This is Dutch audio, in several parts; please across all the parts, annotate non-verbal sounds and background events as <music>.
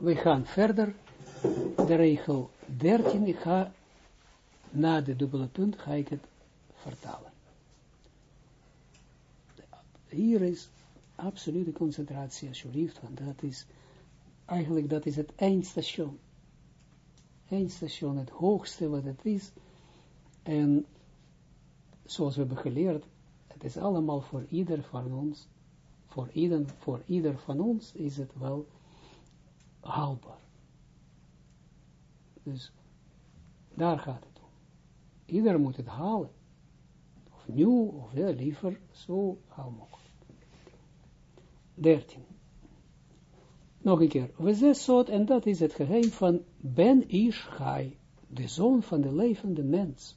we gaan verder, de regel 13, ik ga na de dubbele punt, ga ik het vertalen. Hier is absolute concentratie, alsjeblieft, want dat is, eigenlijk dat is het eindstation. Eindstation, het hoogste wat het is, en zoals we hebben geleerd, het is allemaal voor ieder van ons, voor ieder, voor ieder van ons is het wel haalbaar. Dus daar gaat het om. Ieder moet het halen. Of nieuw, of ja, liever zo gauw mogelijk. 13. Nog een keer. We soort, en dat is het geheim van Ben Ish Chai, de zoon van de levende mens.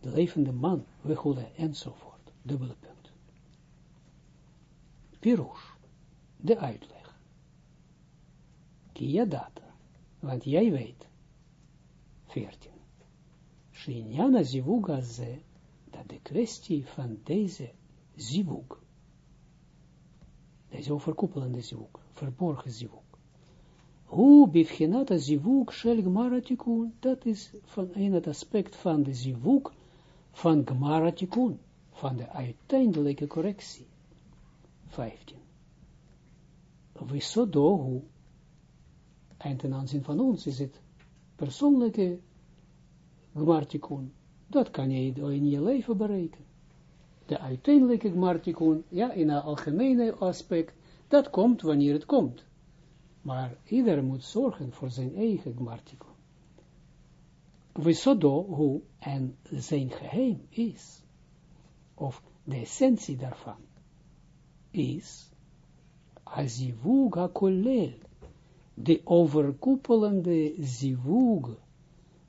De levende man, we goeden, enzovoort. Dubbele punt. Pirush, de uitleg. Kia data, want jij weet. 14. Shinjana zivuga ze, dat de kwestie van deze zivug, deze overkoepelende zivug, verborgen zivug, hoe bivchenata zivug shel gmaratikun, dat is van een het aspect van de zivug van gmaratikun, van de uiteindelijke correctie. 15. Visodohu, en ten aanzien van ons is het persoonlijke gmartikun. Dat kan je in je leven bereiken. De uiteindelijke gmartikun, ja, in een algemene aspect, dat komt wanneer het komt. Maar ieder moet zorgen voor zijn eigen gmartikun. Visodo, hoe, en zijn geheim is, of de essentie daarvan, is, azivug hakolel, de overkoepelende zivug,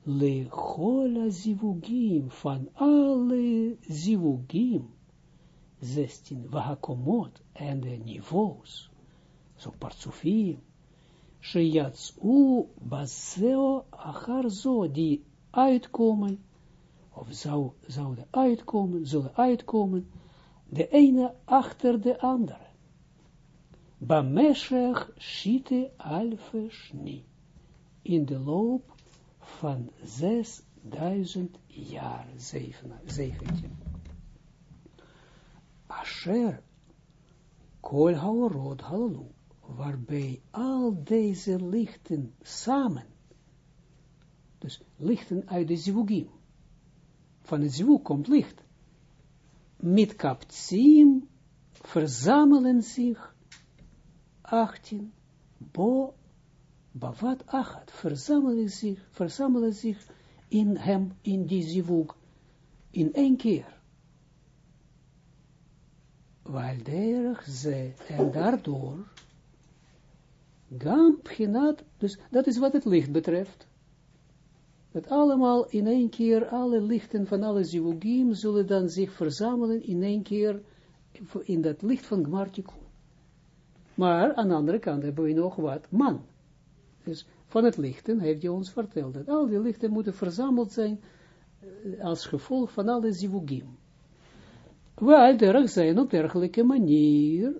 le chola zivugim, van alle zivugim, 16, wahakomot, en de niveaus, zo partsufim, u baseo achar zo, die uitkomen, of zou, zouden uitkomen, zullen uitkomen, de ene achter de andere. Bameshech shite alfe shni. In de loop van 6000 jaar, 17. Asher, kol haorod halalu, waarbij al deze lichten samen, dus lichten uit de zivugim, van het zivug komt licht, met kaptsim verzamelen zich 18, bo Bavat achat, verzamelen zich, verzamelen zich in hem, in die zivug, in één keer. Walderig ze, en daardoor, gam pchinat, dus dat is wat het licht betreft. Dat allemaal in één keer, alle lichten van alle zivugim zullen dan zich verzamelen in één keer in dat licht van Gmartikun. Maar aan de andere kant hebben we nog wat man. Dus van het lichten heeft hij ons verteld dat al die lichten moeten verzameld zijn uh, als gevolg van alle zivugim. Wij derg zijn op dergelijke manier,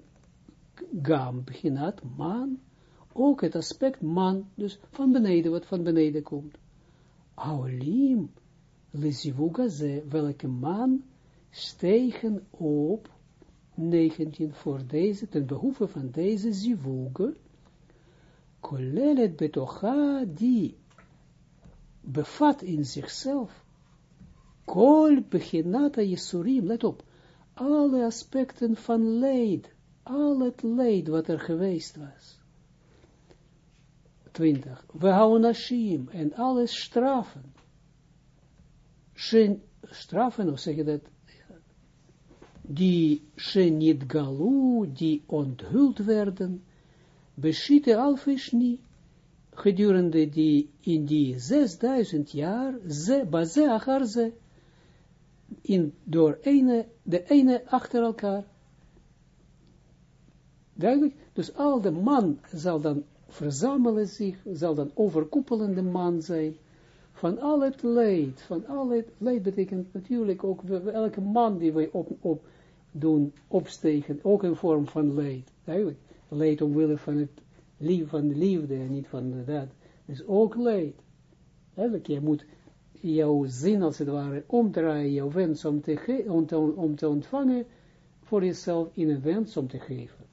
gam, beginat, man, ook het aspect man, dus van beneden, wat van beneden komt. Aolim, le zivuga ze, welke man stegen op, 19 voor deze, ten behoeve van deze zivuga, kolelet betocha die bevat in zichzelf kol beginata jesurim, let op, alle aspecten van leid, al het leid wat er geweest was. 20. We haonashim en alles straffen. Straffen, of zeg dat, die shenit galu, die onthuld werden, beschieten alfishni, gedurende die, in die 6000 jaar, ze, baze achar ze, in, door ene, de ene achter elkaar. Duidelijk? Dus al de man zal dan verzamelen zich, zal dan overkoepelende man zijn, van al het leed, van al het leed betekent natuurlijk ook, elke man die wij op, op doen, opstegen, ook een vorm van leed, duidelijk leed omwille van het lief van liefde en niet van dat, is ook leid. Eigenlijk, je moet jouw zin als het ware omdraaien, jouw wens om te, om te, om te ontvangen voor jezelf in een wens om te geven.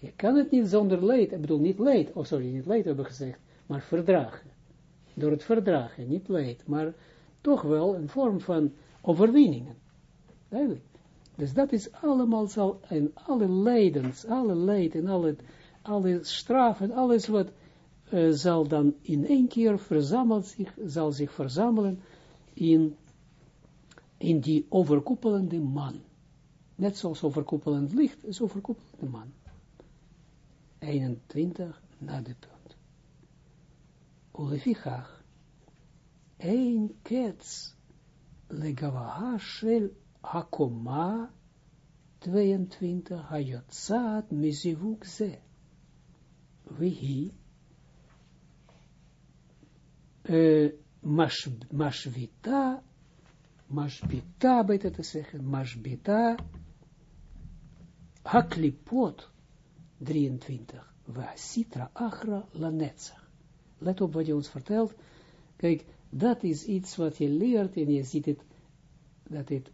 Je kan het niet zonder leed, ik bedoel niet leed, oh sorry, niet leed hebben gezegd, maar verdragen. Door het verdragen, niet leed, maar toch wel een vorm van overwinningen. Duidelijk. Dus dat is allemaal zal, en alle leidens, alle leid en alle, alle straffen, alles wat uh, zal dan in één keer verzameld zich, zal zich verzamelen in, in die overkoepelende man. Net zoals overkoepelend licht is overkoepelende man. 21 na de punt. Ulefichach, een kets legavaha shel hakoma 22 hayotzat mizivuk ze. Vihi uh, mashvita, mashbita, beter te zeggen, mashbita, haklipot, 23, wa sitra achra lanetzach. Let op wat je ons vertelt. Kijk, dat is iets wat je leert en je ziet het, dat het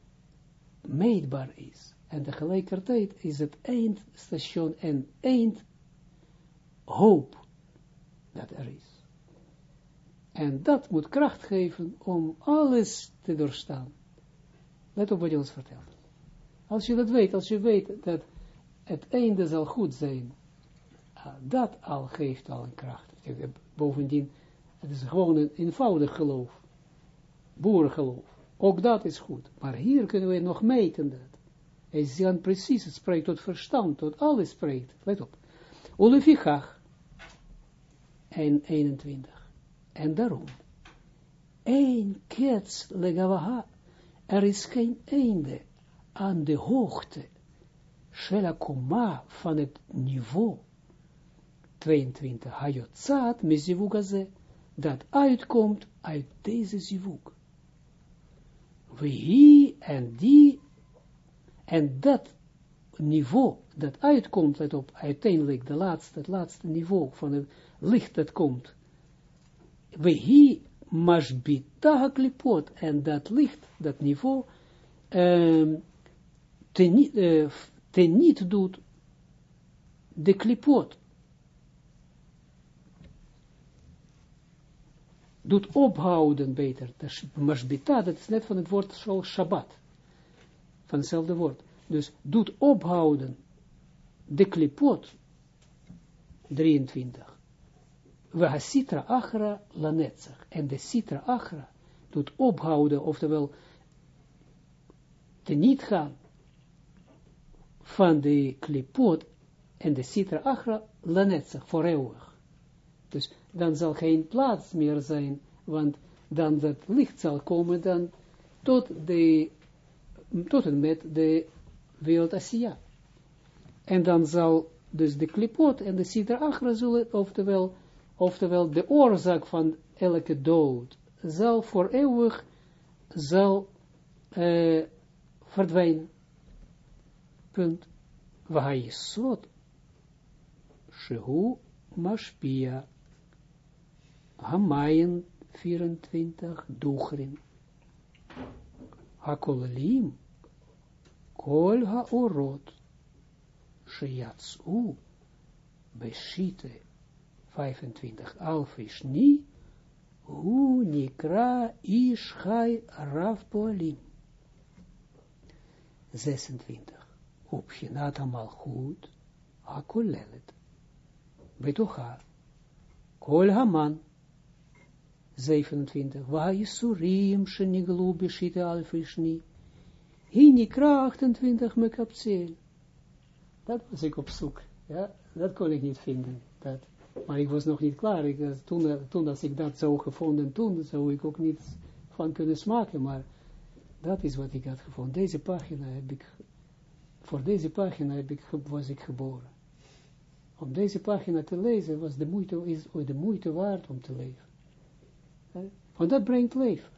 meetbaar is. En tegelijkertijd is het eindstation en eindhoop dat er is. En dat moet kracht geven om alles te doorstaan. Let op wat je ons vertelt. Als je dat weet, als je weet dat het einde zal goed zijn, ah, dat al geeft al een kracht. Bovendien, het is gewoon een eenvoudig geloof. Boerengeloof. Ook dat is goed. Maar hier kunnen we nog meten dat. Hij dan precies, het spreekt tot verstand, tot alles spreekt. Let op. Olefichach. En 21. En daarom, één kets legavaha, er is geen einde aan de hoogte, koma van het niveau, 22, hayotzat mezivugaze, dat uitkomt uit deze zivug. We en die, en dat niveau, dat uitkomt, let op, uiteindelijk de laatste, het laatste niveau van het licht dat komt, Wehi mashbita haklipot. En dat licht, dat niveau, um, niet doet de klipot. Doet ophouden beter. Mashbita, dat is net van het woord zoals Shabbat. Van hetzelfde woord. Dus doet ophouden de klipot 23 we sitra achra lanetzach. En de sitra achra doet ophouden, oftewel te niet gaan van de klipot en de sitra achra lanetzach, voor eeuwig. Dus dan zal geen plaats meer zijn, want dan dat licht zal komen dan tot, de, tot en met de wereld Asia. En dan zal dus de klipot en de sitra achra zullen, oftewel oftewel de oorzaak van elke dood, zal voor eeuwig, zal uh, verdwijnen. Punt. Vahayisot, Shehu Mashpia, Hamayin 24, Duchrin, Hakolim, Kol Haorot, Sheyatsu, Beshite, 25. Alfish ni, hu nikra ish chai rav poalim. 26. Opgenat malchut, hakolelet. Betocha, kol haman. 27. Wa yisurim sheniglu beshite alfish ni. Hi nikra 28 mekapsel. Dat was ik op zoek. Ja, dat kon ik niet vinden. Dat maar ik was nog niet klaar. Ik, eh, toen, eh, toen als ik dat zo gevonden, toen zou ik ook niet van kunnen smaken. Maar dat is wat ik had gevonden. Deze pagina heb ik, voor deze pagina heb ik, was ik geboren. Om deze pagina te lezen was de moeite, is de moeite waard om te leven. Want dat brengt leven.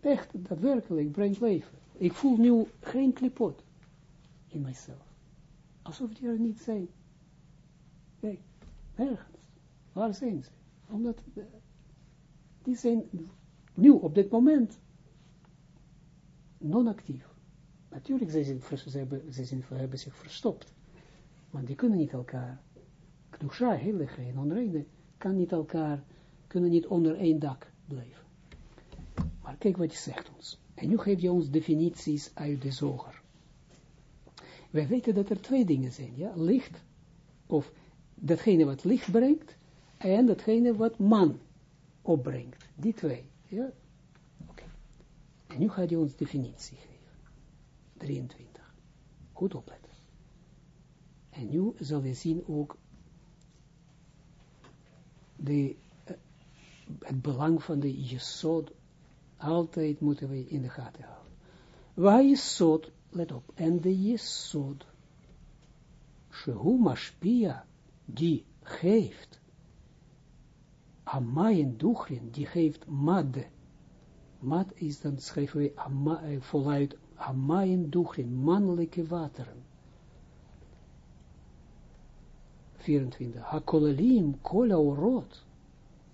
Echt, daadwerkelijk brengt leven. Ik voel nu geen klipot in mijzelf. Alsof die er niet zijn. Kijk, nergens. Waar zijn ze? Omdat, uh, die zijn nu, op dit moment, non-actief. Natuurlijk, ze, zijn, ze, hebben, ze hebben zich verstopt. Want die kunnen niet elkaar, Kdusha, heilige en onreine, kan niet elkaar, kunnen niet onder één dak blijven. Maar kijk wat je zegt ons. En nu geef je ons definities uit de zoger. Wij weten dat er twee dingen zijn, ja, licht, of datgene wat licht brengt, en datgene wat man opbrengt. Die twee, ja. Oké. En nu gaat hij ons definitie geven. 23. Goed opletten. En nu zal je zien ook de, het belang van de jesod. Altijd moeten we in de gaten houden. Waar jesod, let op, en de jesod, shehu mashpia, die geeft, amayen duchrin, die geeft mad. Mad is dan schrijven we ama, uh, voluit amayen duchrin, mannelijke wateren. 24. Hakolalim, kola orot,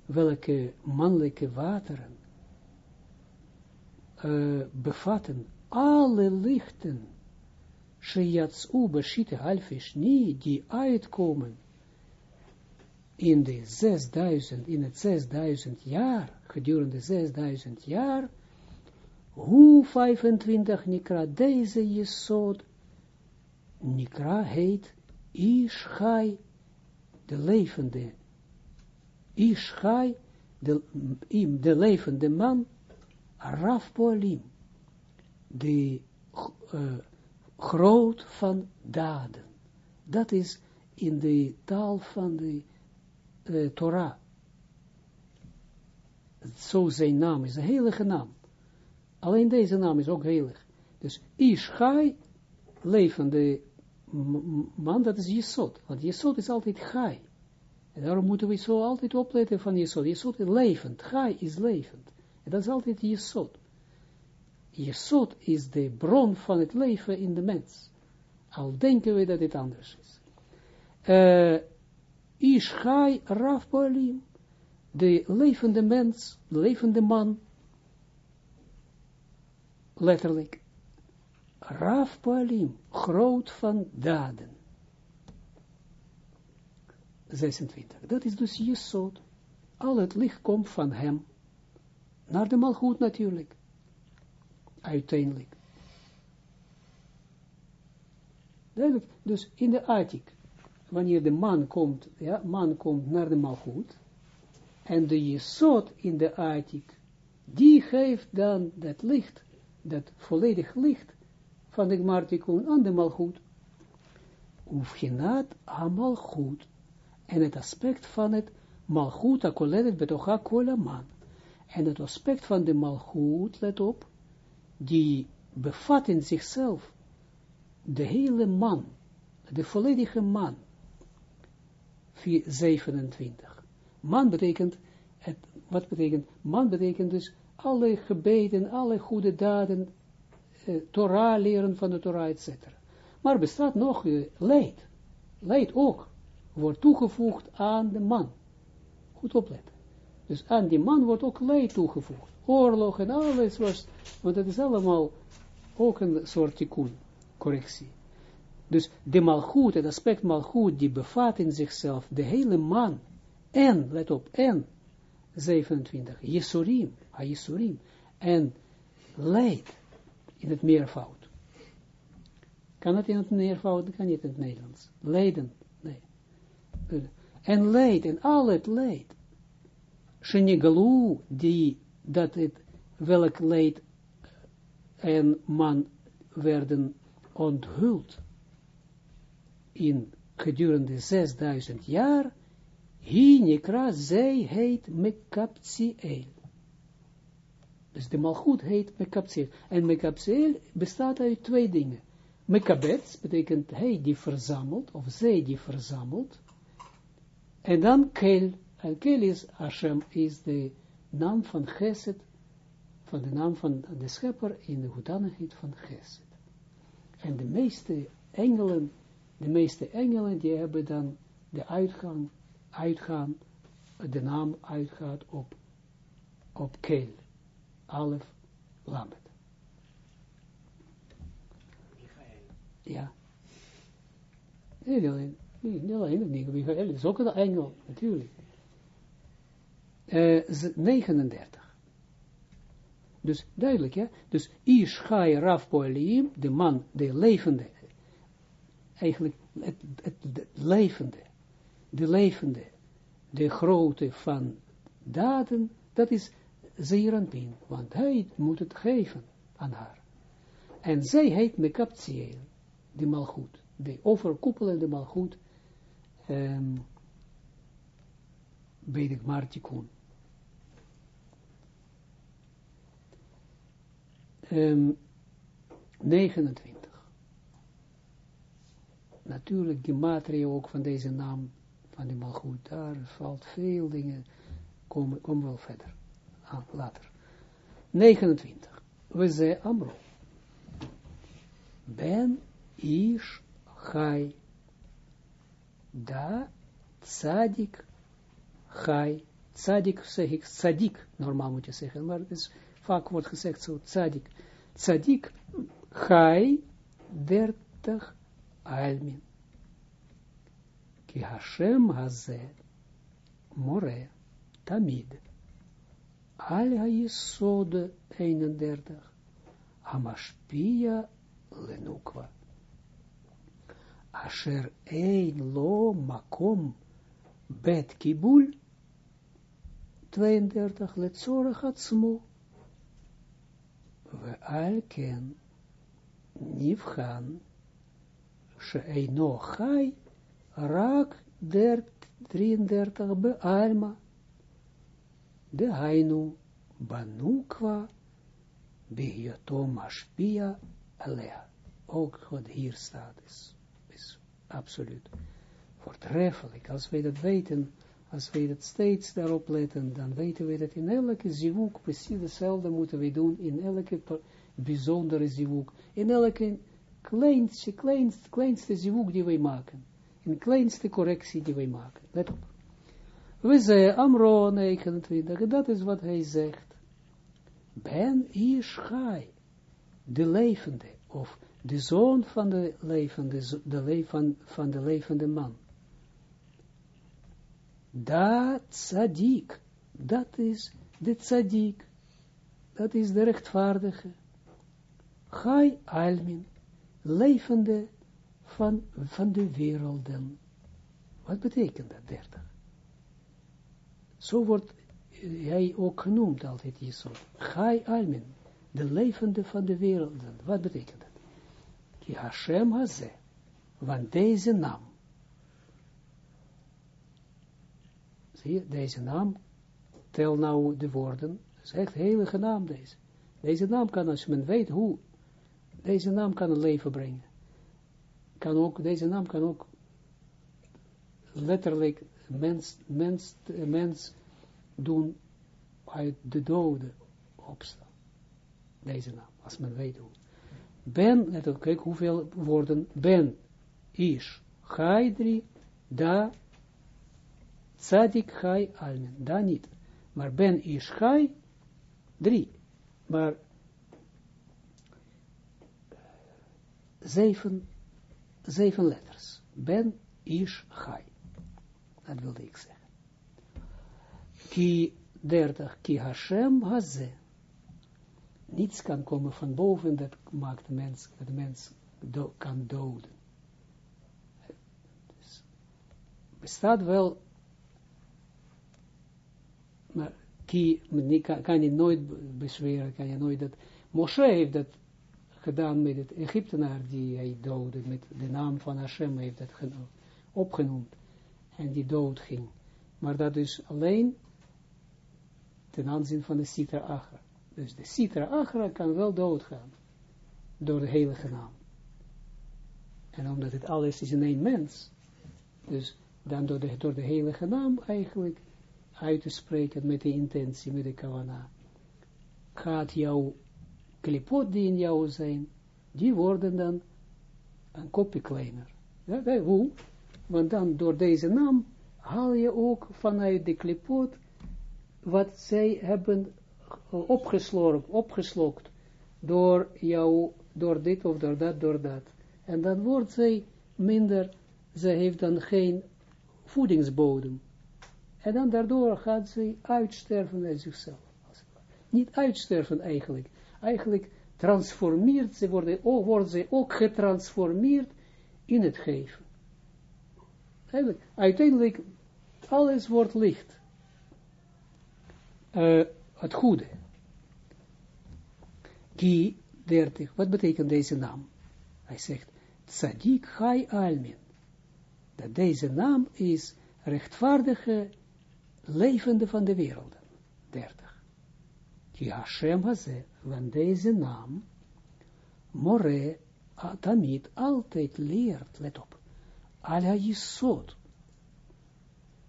welke mannelijke wateren uh, bevatten alle lichten, sheyatsu beshite halfishni, die uitkomen in de 6000, in het 6000 jaar, gedurende 6000 jaar, hoe 25 nikra, deze jesod, nikra heet Ishai, de levende, Ishai, de, de levende man, Raf Poalim, de uh, groot van daden. Dat is in de taal van de uh, Torah. Zo zijn naam is een heilige naam. Alleen deze naam is ook heilig. Dus Ishai, levende man, dat is Jesod. Want Jesod is altijd Gai. En daarom moeten we zo altijd opletten van Jesod. Jesod is levend. Gai is levend. En dat is altijd Jesod. Jesod is de bron van het leven in de mens. Al denken we dat het anders is. Uh, Ishai Raf Poalim. De levende mens, levende man. Letterlijk. Raf Poalim, groot van daden. 26. Dat is dus Jesod. Al het licht komt van hem. Naar de malgoed natuurlijk. Uiteindelijk. Duidelijk. Dus in de Atik. Wanneer de man komt, ja, man komt naar de malgoed. En de Jesod in de Atik. Die geeft dan dat licht. Dat volledig licht van de Gmartikun aan de malgoed. Ufgenat amalgoed. En het aspect van het malgoed, akoledet betocha man. En het aspect van de malgoed, let op, die bevat in zichzelf de hele man, de volledige man. 27. Man betekent, het, wat betekent, man betekent dus alle gebeden, alle goede daden, uh, Torah leren van de Torah, etc. Maar bestaat nog uh, leid. Leid ook wordt toegevoegd aan de man. Goed opletten. Dus aan die man wordt ook leid toegevoegd. Oorlog en alles was, want het is allemaal ook een soort tikkun, correctie. Dus de malgoed, het aspect malgoed, die bevat in zichzelf de hele man, en, let op, en, 27, Jesurim, ha-Jesurim, en leid, in het meervoud. Kan het in het meervoud? Kan niet in het Nederlands. Leiden. En leid, en al het leid. Shenigalu, die, dat het, welk leid en man werden onthuld in gedurende 6000 jaar, hi nekra, zij heet Mekapziel. Dus de malgoed heet Mekapziel. En Mekapziel bestaat uit twee dingen. Mekabets betekent hij die verzamelt, of zij die verzamelt. En dan Kel. En Kel is Hashem, is de naam van Geset, van de naam van de schepper in de hoedanigheid van Geset. En de meeste engelen, de meeste engelen, die hebben dan de uitgang, uitgaan, de naam uitgaat op, op keel, alef, lamet. Ja. Niet Michael, is ook een engel, natuurlijk. Uh, 39. Dus duidelijk, ja. Dus Ish Chai Raf Poelim, de man, de levende, eigenlijk het, het, het, levende, de levende, de grote van daden, dat is Zeeranpin, want hij moet het geven aan haar. En zij heet Mekaptiel, de malgoed, de overkoepelende malgoed, um, bij de Martikun. Um, 29. Natuurlijk, gematria ook van deze naam, van de malgoed, daar valt veel dingen, komen kom wel verder, ah, later. 29. We zijn Amro. Ben Ish Chai. Da Tzadik Chai. Tzadik zeg ik, tzadik, normaal moet je zeggen, maar het is, vaak wordt gezegd zo, tzadik. Tzadik Chai, dertig Almin. Ki Hashem haze, more, tamid. Al ha-yisod 31. Hamashpia lenukwa. Asher ein lo makom bet kibul 32 letzorach atzmo we alken nivchan sheino chai rak der 33 be alma de hainu banukwa bihiyoto mashpia alea. Ook wat hier staat is absoluut voortreffelijk. Als wij dat weten, als wij dat steeds daarop letten, dan weten we dat in elke zivuk precies hetzelfde moeten we doen, in elke bijzondere zivuk, in elke kleinste, kleinste, kleinste zivuk die wij maken, in kleinste correctie die wij maken. Let op. We zeggen Amro 29, dat is wat hij zegt. Ben Ishai, de levende, of de zoon van de levende, de leven, van de levende man. Dat tzadik, dat is de tzadik, dat is de rechtvaardige. Gai almin, levende van, van de werelden. Wat betekent dat, dertig? Zo wordt hij ook genoemd altijd, Jesod. Gai almin, de levende van de werelden. Wat betekent dat? Ki Hashem haze, want deze naam, zie je, deze naam, tel nou de woorden, is echt heilige naam deze. Deze naam kan, als men weet hoe, deze naam kan een leven brengen. Kan ook, deze naam kan ook letterlijk mens, mens, mens doen uit de doden opstaan. Deze naam, als men weet hoe. Ben, let op, kijk hoeveel woorden, ben, is, chai drie, da, tzadik chai almen, da niet. Maar ben is chai, drie. Maar zeven, zeven letters. Ben is chai. Dat wilde ik zeggen. Ki dertig, ki Hashem haze niets kan komen van boven, dat maakt de mens, dat de mens kan doden. Dus bestaat wel, maar kan, je nooit bezweren, kan je nooit dat, Moshe heeft dat gedaan met het Egyptenaar die hij doodde, met de naam van Hashem heeft dat opgenoemd, en die dood ging. Maar dat is alleen ten aanzien van de Sitra Acher. Dus de Sitra Achra kan wel doodgaan. Door de heilige naam. En omdat het alles is in één mens. Dus dan door de, door de heilige naam eigenlijk uit te spreken met de intentie, met de kavana. Gaat jouw klipot die in jou zijn, die worden dan een kopje kleiner. Ja, hoe? want dan door deze naam haal je ook vanuit de klipot wat zij hebben opgeslokt, opgeslokt door jou, door dit of door dat, door dat. En dan wordt zij minder, ze heeft dan geen voedingsbodem. En dan daardoor gaat ze uitsterven uit zichzelf. Niet uitsterven eigenlijk. Eigenlijk transformeert ze, wordt, wordt ze ook getransformeerd in het geven. Eigenlijk, uiteindelijk, alles wordt licht. Uh, het goede. Ki 30. Wat betekent deze naam? Hij zegt, Tzadik Chai Almin. Dat deze naam is rechtvaardige, levende van de wereld. 30. Ki Hashem Haze, want deze naam, More, Tamid, altijd leert, let op, Ala Yesod,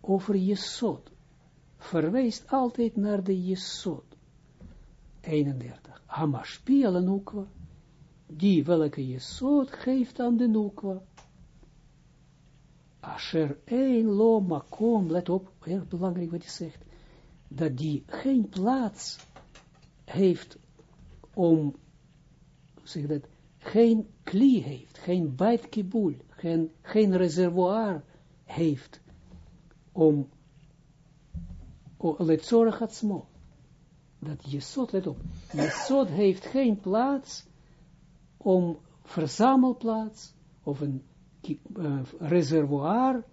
over Yesod, verwijst altijd naar de Yesod. 31. Hamashpi nukwa, die welke Yesod geeft aan de nukwa. Asher een lo makom, let op, heel belangrijk wat hij zegt, dat die geen plaats heeft om, zeg dat, geen kli heeft, geen bait geen, geen reservoir heeft om letzorach atzmo. Dat Jesod, let op, Jesod heeft geen plaats om verzamelplaats of een uh, reservoir,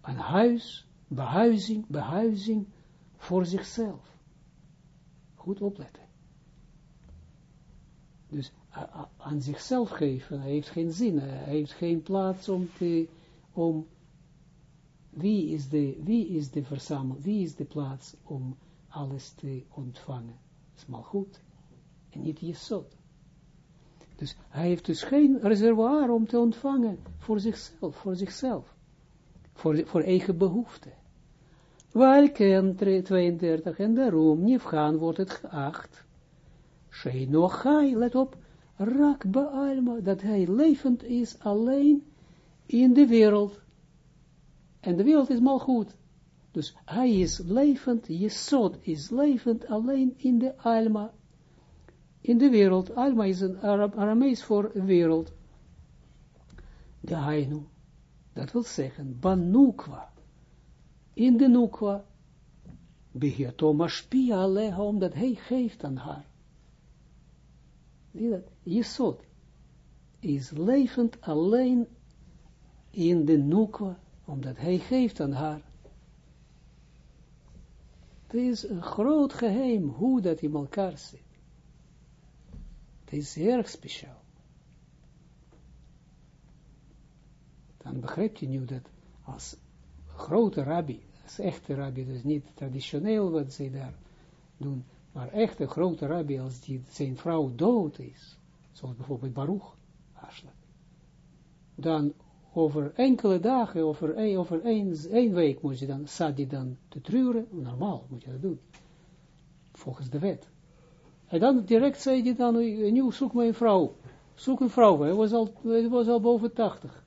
een huis, behuizing, behuizing voor zichzelf. Goed opletten. Dus aan zichzelf geven, heeft geen zin, hij heeft geen plaats om te, om wie is de, wie is de verzamel, wie is de plaats om alles te ontvangen? Dat is maar goed. En niet Jesod. Dus hij heeft dus geen reservoir om te ontvangen voor zichzelf, voor zichzelf. Voor, voor eigen behoefte. Welke 32 en daarom gaan wordt het geacht. Sheinochai, let op, rak bealma, dat hij levend is alleen in de wereld. En de wereld is mal goed. Dus hij is levend, Jesod is levend alleen in de Alma. In de wereld, Alma is een Arab, Aramees voor wereld. De Hainu, dat wil zeggen, Banukwa. In de Nukwa, Thomas Pia Aleha, omdat hij geeft aan haar. Jesod is levend alleen in de Nukwa omdat hij geeft aan haar. Het is een groot geheim hoe dat in elkaar zit. Het is erg speciaal. Dan begrijp je nu dat als grote rabbi, als echte rabbi, dus niet traditioneel wat zij daar doen, maar echte grote rabbi, als die, zijn vrouw dood is, zoals bijvoorbeeld Baruch, dan over enkele dagen, over, over één, week moet je dan, zat die dan te treuren, normaal moet je dat doen, volgens de wet. En dan direct zei hij dan, nu zoek mijn een vrouw, zoek een vrouw, hij was al, hij was al boven tachtig.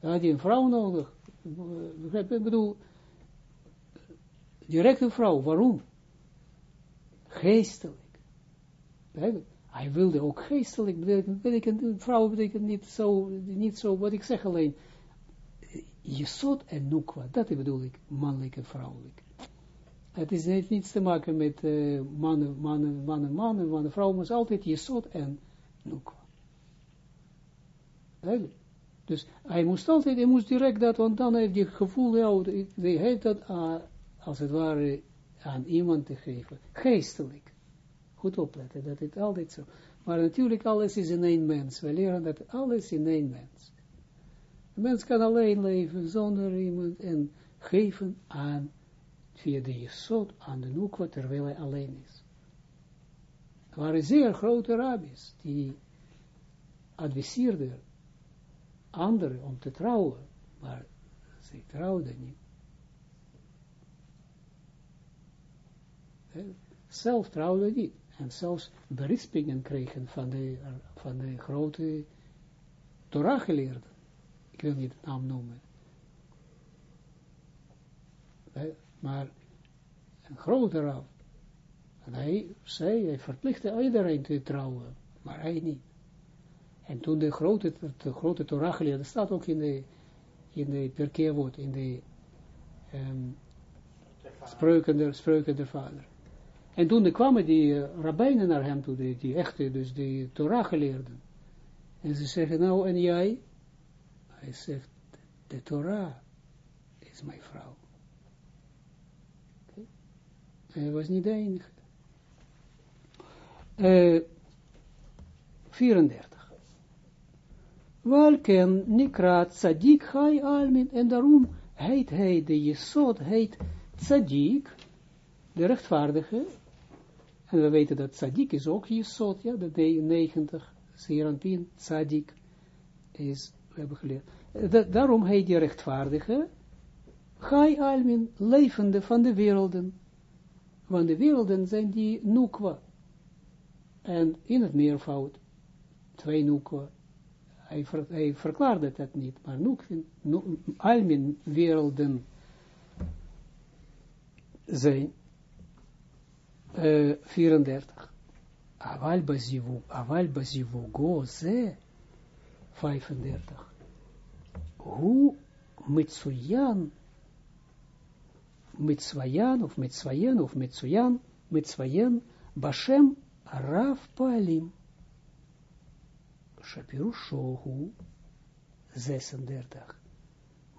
Dan had hij een vrouw nodig, ik bedoel, direct een vrouw, waarom? Geestelijk. Hij wilde ook geestelijk, betekent, vrouw betekent niet zo, niet zo, wat ik zeg alleen, Jesod en Nukwa, dat bedoel ik, mannelijk en vrouwelijk. Het is, heeft niets te maken met uh, mannen, mannen, mannen, mannen, mannen, vrouwen, maar altijd Jesod en Nukwa. Eigenlijk. Dus hij moest altijd, hij moest direct dat, want dan heeft hij gevoel, ja, hij heeft dat uh, als het ware aan iemand te geven, geestelijk. Goed opletten, dat het altijd zo. Maar natuurlijk, alles is in één mens. We leren dat alles in één mens. De mens kan alleen leven zonder iemand en geven aan, via de jesot, aan de noekwa, terwijl hij alleen is. Er waren zeer grote rabbis, die adviseerden anderen om te trouwen, maar ze trouwden niet. Zelf trouwden niet en zelfs berispingen kregen van de, van de grote Torah-geleerden. ik wil niet de naam noemen. Maar een grote Rav. En hij zei, hij verplichtte iedereen te trouwen, maar hij niet. En toen de grote, de grote Torah dat staat ook in de, in de perkeerwoord, in de um, spreuken, der, spreuken der vader. En toen kwamen die uh, rabbijnen naar hem toe, die, echte, dus die Torah geleerden. En ze zeggen, nou, en jij? Hij zegt, de Torah is mijn vrouw. Okay. Hij was niet de enige. Uh, 34. Welken nikra tzadik hai almin, en daarom heet hij, de jesod heet tzadik, de rechtvaardige, en we weten dat tzadik is ook jesod, ja, de 90, Serampin, tzadik, is, we hebben geleerd. Dat, daarom heet die rechtvaardige, Gai Almin, levende van de werelden. Want de werelden zijn die nukwa. En in het meervoud, twee nukwa. Hij, ver, hij verklaarde dat niet, maar nukwa, Almin werelden zijn uh, 34. Aval bazivu, aval bazivu go ze 35. Hu mitsuyan, mitzwayan, of mitzwayan, of mitsuyan, mitzwayan, bashem rav palim. Shapirushohu 36.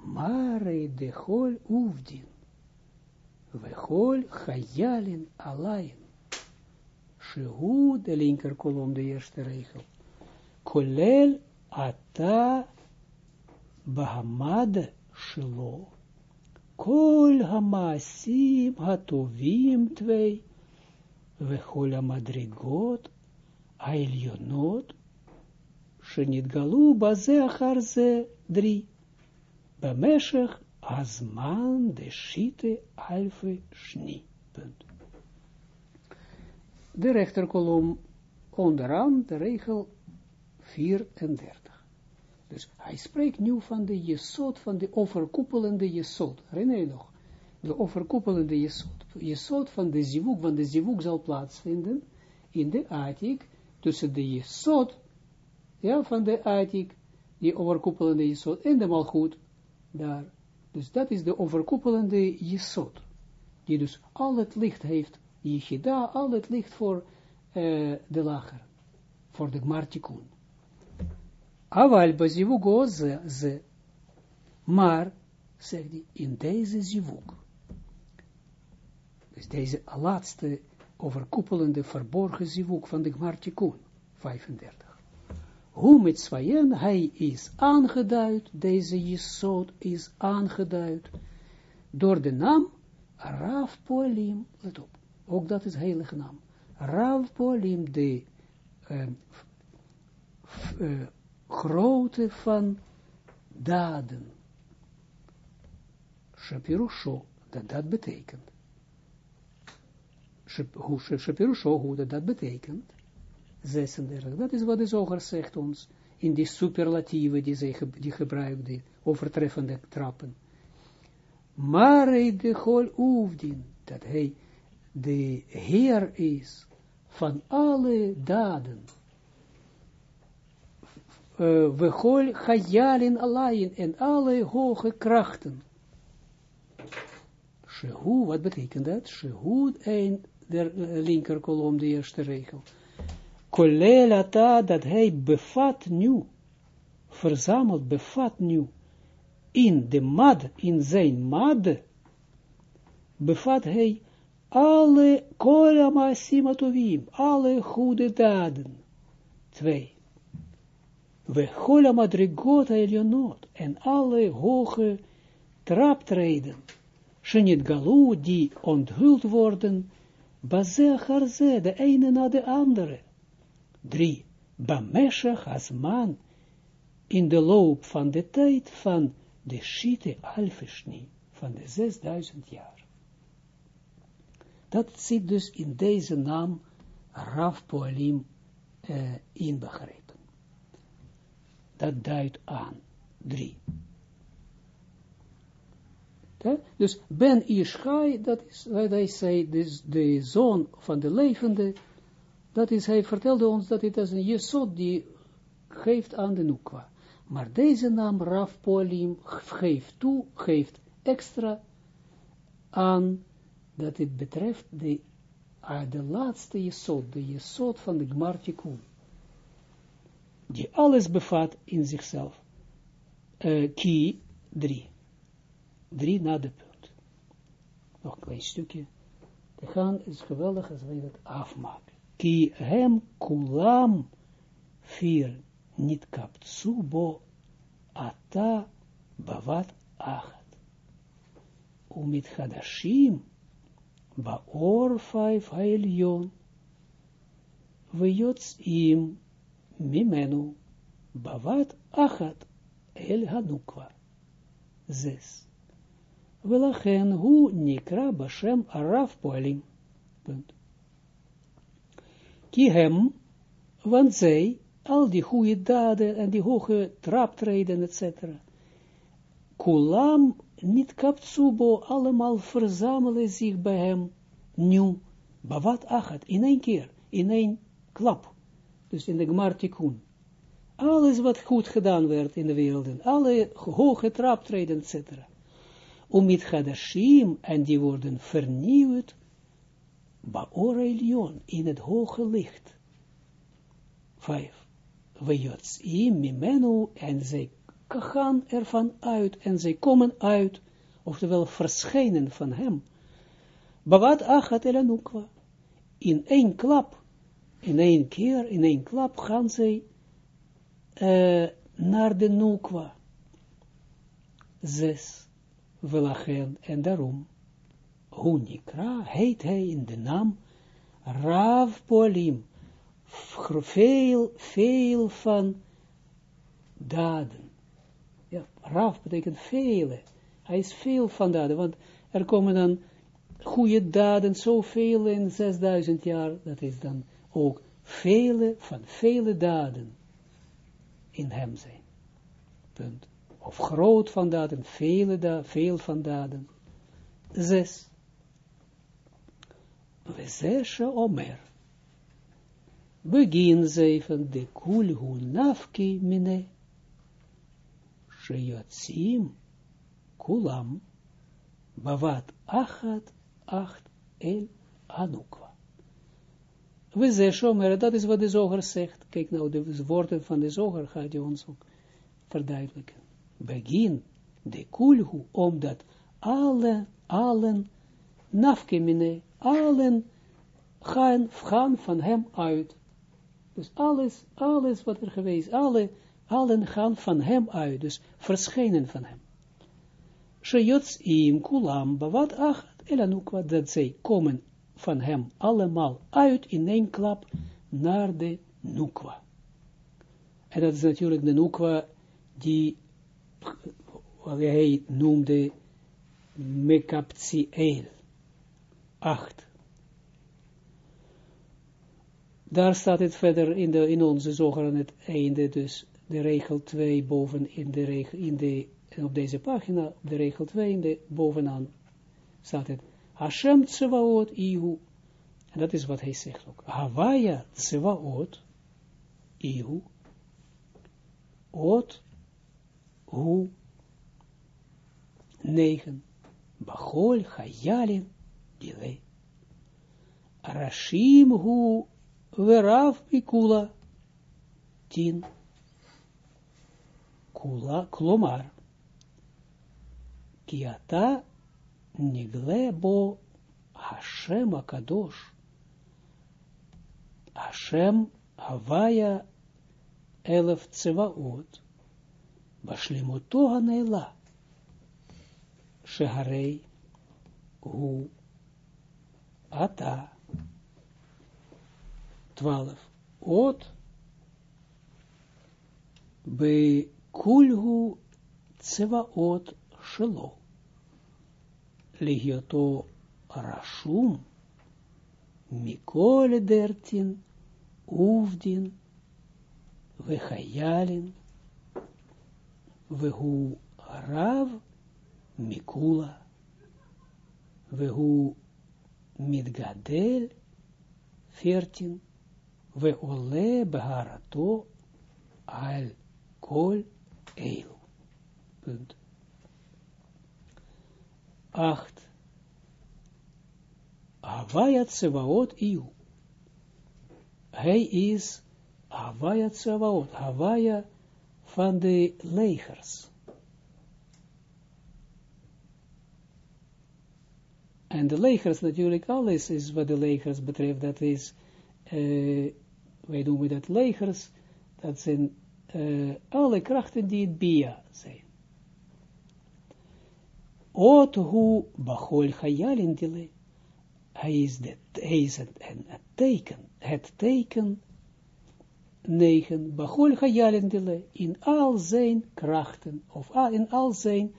Mare de hol uvdin. Vechol chayalin alain. Shehu, de linker kolom, de eerste regel. Kolel ata bahamad shelo. Kol hamasim hatovim twee. Vechol hamadrigot ailjonot. Shenit galu baze acharze drie. Bemeshech azman de shite alfe shni. De rechterkolom onderaan de regel 34. Dus hij spreekt nu van de jesot, van de overkoepelende jesot. Herinner je nog? De overkoepelende jesot. Jesot van de zivuk, van de zivuk zal plaatsvinden in de atik, tussen de jesot, ja, van de atik, die overkoepelende jesot, en de malgoed, daar. Dus dat is de overkoepelende jesot, die dus al het licht heeft, Yichida, al het licht voor uh, de lager, voor de Gmartikun. Aval bazivug ze, ze, maar, zegt hij, in deze zivug, dus deze laatste overkoepelende verborgen zivug van de Gmartikun, 35. Hoe met zwaien, hij is aangeduid, deze jesot is aangeduid, door de naam Rav op, ook dat is heilige naam, Rav Poelim, de uh, uh, grootte van daden. Shapirusho, dat dat betekent. Shapirusho, hoe dat dat betekent. 36, dat is wat de zoger zegt ons, in die superlatieve die zij die gebruikt, die overtreffende trappen. Maar hij de hol oefdien, dat hij de Heer is van alle daden we gol chayalin alayin en alle hoge krachten. Shehu, wat betekent dat? Shehu, een der linker kolom, de eerste regel. Kolelata, dat hij bevat nu, verzamelt, bevat nu, in de mad, in zijn mad, bevat hij alle kolama simatovim, alle goede daden. Twee we hola madrigot elionot, en alle hoge traptreden, shenit galu, die onthuld worden, baze harze, de ene na de andere. Drie, bameshach asman, in de loop van de tijd van de shite alfishni, van de 6000 jaar. Dat zit dus in deze naam Rav Poalim uh, inbegrepen dat duidt aan 3. Dus Ben Ishai, dat is wat hij zei, dus de zoon van de levende, dat is, hij vertelde ons dat het als een jesot die geeft aan de Nukwa. Maar deze naam Raf Polim geeft toe, geeft extra aan dat het betreft de, uh, de laatste jesot, de jesot van de Gmartikun. Die alles bevat in zichzelf. Uh, ki 3. 3 na de punt. Nog een klein stukje. De gaan is geweldig als wij dat afmaken ki hem kulam fir niet kaptsu bo ata bavat achat. Umit hadashim baor vijf haelion im mimenu bavat achat el hanukwa. Zes. Velachen hu nikra bashem araf poelim. Ki hem, want zij, al die goede daden en die hoge traptreden, etc. Kulam niet kaptsubo, allemaal verzamelen zich bij hem, nu, bavat achat, in één keer, in één klap. Dus in de Gmartikun. Alles wat goed gedaan werd in de wereld, alle hoge traptreden, etc. Om met Hadashim, en die worden vernieuwd, Baor Elion, in het hoge licht. Vijf. Wejotzim mimenu, en zij gaan ervan uit, en zij komen uit, oftewel verschijnen van hem. Bawat achat elanukwa. In één klap, in één keer, in één klap gaan zij uh, naar de nukwa. Zes. Velachen, en daarom, Hunikra heet hij in de naam Rav Polim, veel, veel van daden. Ja, Rav betekent vele. Hij is veel van daden, want er komen dan goede daden, zoveel in 6000 jaar, dat is dan ook vele van vele daden in hem zijn. Punt. Of groot van daden, vele da, veel van daden. Zes. We zeshe omer. Begin zeven de kulhu nafki mine. Sheyotzim kulam. Bavat achat acht el anukwa. We zeshe omer, dat is wat de zoger zegt. Kijk nou, de woorden van de zoger gaat je ons ook verduidelijken. Begin de kulhu, omdat alle, allen, nafkemine, allen gaan, van hem uit. Dus alles, alles wat er geweest, alle, allen gaan van hem uit, dus verschijnen van hem. Shejots im kulam wat achat elanukwa, dat zij komen van hem allemaal uit in één klap naar de nukwa. En dat is natuurlijk de nukwa die eh, hij noemde Mekaptiel. 8. Daar staat het verder in, de, in onze zoger aan het einde, dus de regel 2 boven in de regel, in de, op deze pagina, de regel 2 in de, bovenaan staat het Hashem Tsevaot Ihu. En dat is wat hij zegt ook. Hawaia Tsevaot Ihu. Ot Hu. 9. Bachol Hayalin Dile. Rashim Hu Verav Mikula. Tin. Kula Klomar. Kiata Nigle Bo Hashem Akadosh. Hashem Havaya Elef Tsevaot. Bashlimuto Haneila. Sheharei Hu Ata. 12. Ot Be Kulhu Tsevaot Shelo. Ligioto Rashum Mikole dertin Uvdin Vechayalin Vehu Rav Mikula. Vehu Midgadel 14. We ole beharato al kol eilu. Punt. Acht. Havaya Tsevaot Iu. Hij is Havaya Tsevaot. Havaya van de legers. En de legers natuurlijk, alles is wat de legers betreft, dat is, uh, wij noemen dat legers, dat zijn uh, alle krachten die het Bia zijn. Ot hu bachol dile. Hij is, de, hij is het, het, teken, het teken, negen, bachol chayalin in al zijn krachten, of in al zijn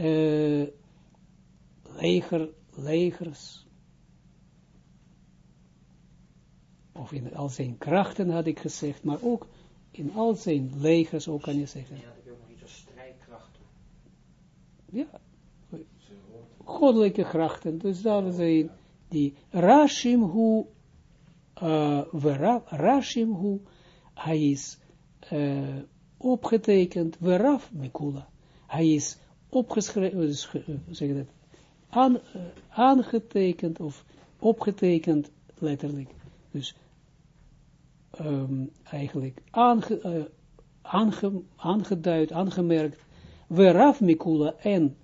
uh, leger, legers, of in al zijn krachten had ik gezegd, maar ook in al zijn legers, ook kan je zeggen. Ja, strijdkrachten. Ja, goddelijke krachten. Dus daar zijn die Rashim hu, uh, Rashim hij is uh, opgetekend, Veraf Mikula. Hij is opgeschreven, zeg dat, aan, uh, aangetekend of opgetekend, letterlijk. Dus um, eigenlijk uh, aange, aangeduid, aangemerkt, Veraf Mikula en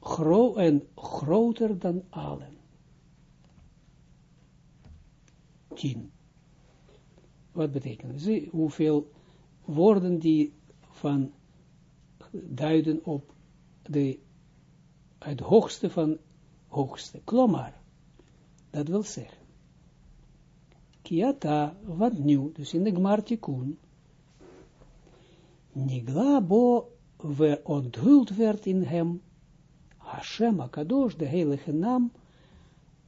gro en groter dan allen. Tien. Wat betekent Zie hoeveel woorden die van duiden op de, het hoogste van hoogste. Klomar. Dat wil zeggen. Kiata, wat nieuw, dus in de Gmartikun. Nigla bo we onthuld werd in hem Hashem Akadosh, de heilige naam,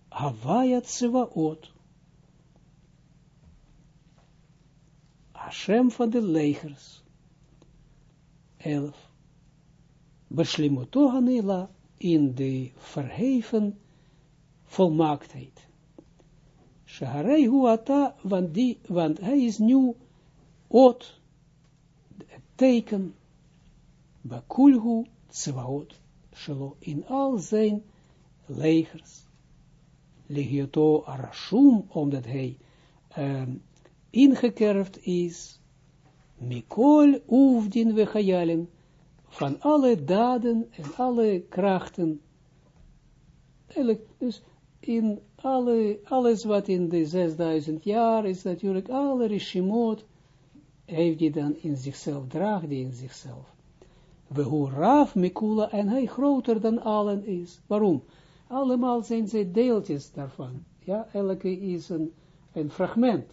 Havayat Tsevaot. Hashem van de legers. Elf. Beslimoto Hanela in de verheven volmaaktheid. Shaharei huata, want, die, want hij is nu ot, het teken, bakulhu tsevaot shelo in al zijn legers. Legioto arashum, omdat hij um, ingekerfd is, mikol uvdin vechayalin, van alle daden en alle krachten. Dus in alle, alles wat in de 6000 jaar is natuurlijk, alle rishimot, heeft hij dan in zichzelf, draagt hij in zichzelf we hoe Raaf Mikula en hij groter dan allen is. Waarom? Allemaal zijn ze deeltjes daarvan. Ja, elke is een, een fragment.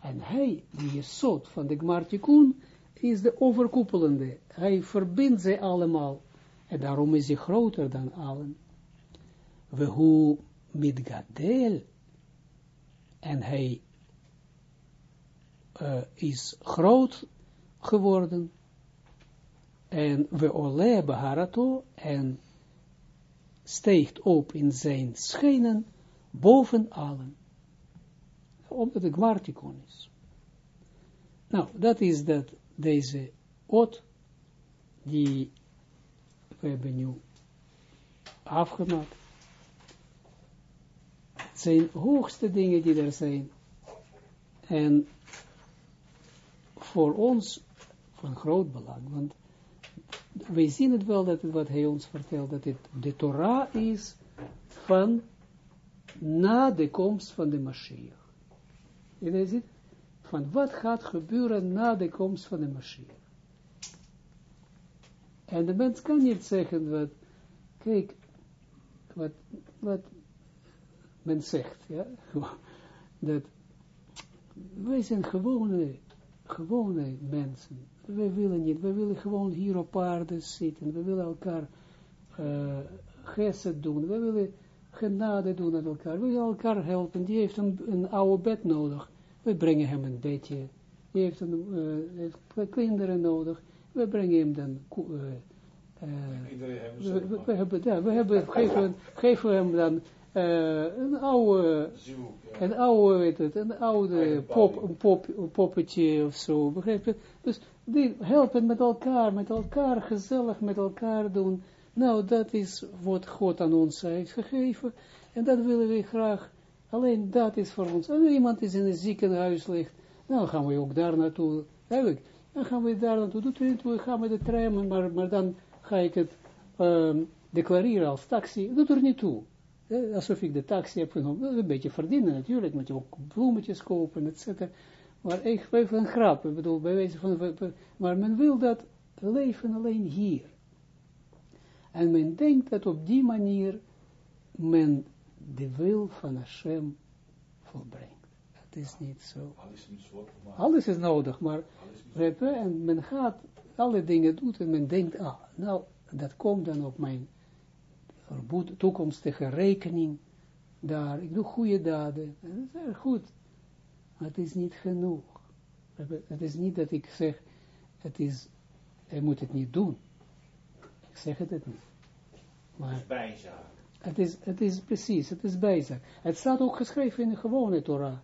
En hij, die is zoot van de Gmartikun, is de overkoepelende. Hij verbindt ze allemaal. En daarom is hij groter dan allen. We hoe met Gadel. En hij uh, is groot geworden en we ole beharato, en steegt op in zijn schenen, boven allen. Omdat het gmartikon is. Nou, dat is dat, deze ot, die we hebben nu afgemaakt. Het zijn hoogste dingen die er zijn. En voor ons van groot belang, want wij zien het wel, dat wat hij ons vertelt, dat het de Torah is van na de komst van de Mashiach. En is het van wat gaat gebeuren na de komst van de Mashiach. En de mens kan niet zeggen wat, kijk, wat, wat men zegt, ja, <laughs> dat wij zijn gewone, gewone mensen, we willen niet, we willen gewoon hier op aarde zitten, we willen elkaar uh, doen, we willen genade doen aan elkaar, we willen elkaar helpen, die heeft een, een oude bed nodig, we brengen hem een bedje, die heeft, een, uh, heeft kinderen nodig, we brengen hem dan, uh, we, we, hebben, ja, we hebben, geven, geven hem dan uh, een oude, een oude, weet het, een oude pop, een, pop, een poppetje of zo, begrijp je? Dus die helpen met elkaar, met elkaar, gezellig met elkaar doen. Nou, dat is wat God aan ons heeft gegeven. En dat willen we graag. Alleen dat is voor ons. En iemand is in een ziekenhuis ligt, dan gaan we ook daar naartoe. Eigenlijk, dan gaan we daar naartoe. Doet er niet toe, gaan we de tram, maar, maar dan ga ik het um, declareren als taxi. Doet er niet toe. Eh, alsof ik de taxi heb genomen. Een beetje verdienen natuurlijk, moet je ook bloemetjes kopen, et cetera. Maar ik even een grap, ik bedoel, bij van, maar men wil dat leven alleen hier. En men denkt dat op die manier men de wil van Hashem volbrengt. Het is niet zo. Alles is nodig, maar en men gaat alle dingen doen en men denkt, ah, nou, dat komt dan op mijn toekomstige rekening daar. Ik doe goede daden. Dat is erg goed. Maar het is niet genoeg. Het is niet dat ik zeg, het is, hij moet het niet doen. Ik zeg het, het niet. Maar het is bijzaak. Het is, het is precies, het is bijzaak. Het staat ook geschreven in de gewone Torah.